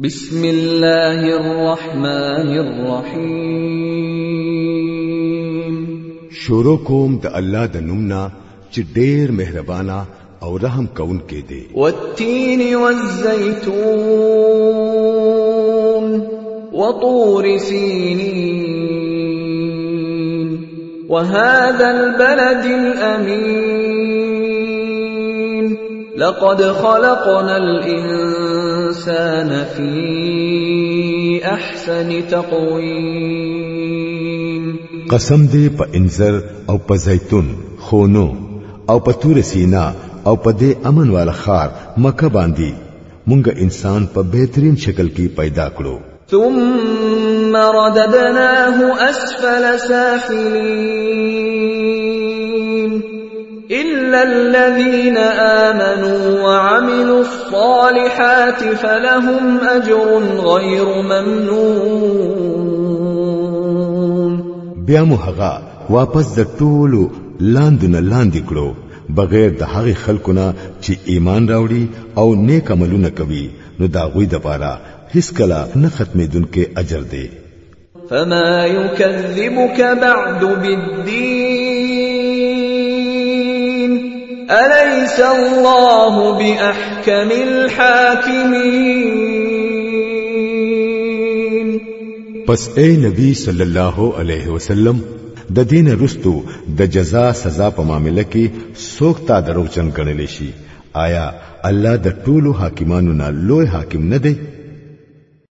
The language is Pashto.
بسم الله الرحمن الرحيم شروع کوم د الله د نومنا چې ډېر مهربانا او رحم کون کې دی والتين والزيتون وطور سينين وهذا البلد الأمين لقد خلقنا الإنسان الانسان فی احسن تقویم قسم دې په انزر او په زیتون خونو او په تور سینا او په دې امن وال خار مکه باندې مونږ انسان په بهترین شکل کې پیدا کړو ثم رددناه اسفل سافلین إلا الذين آمنوا وعملوا الصالحات فلهم أجر غير ممنون بیا مو هغه واپس د ټولو لاندونه لاندې کړو بغیر د هغه خلکو نه چې ایمان راوړي او نیک عملونه کوي نو دا غوي د پاره هیڅ کله نه ختمېدونکې اجر دی فما يكذبك بعد بالدين أليس الله بأحكم الحاكمين پس اے نبی صلی الله علیه وسلم د دین رستو د جزا سزا په معاملې کې څوک تا دروغجن ګڼل شي آیا الله د ټولو حاکمانو نه لوی حاکم نه دی